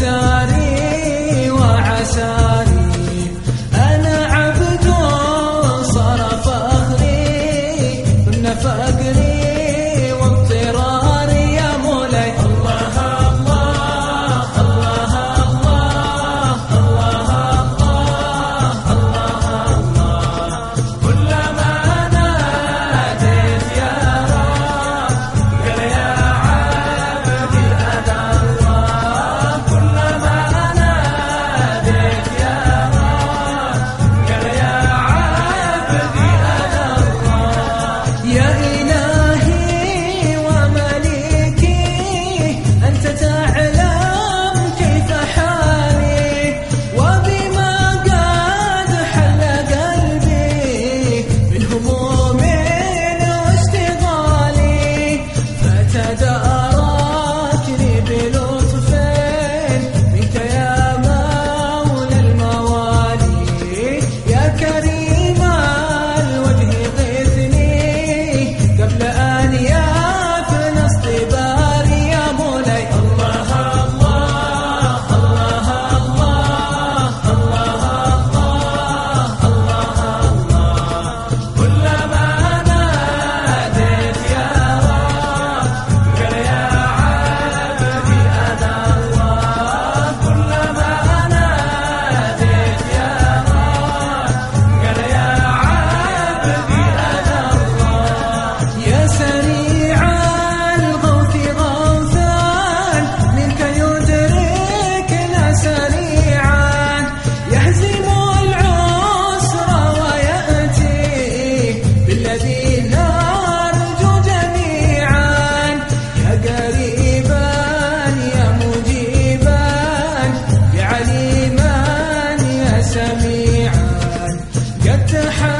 time. الحال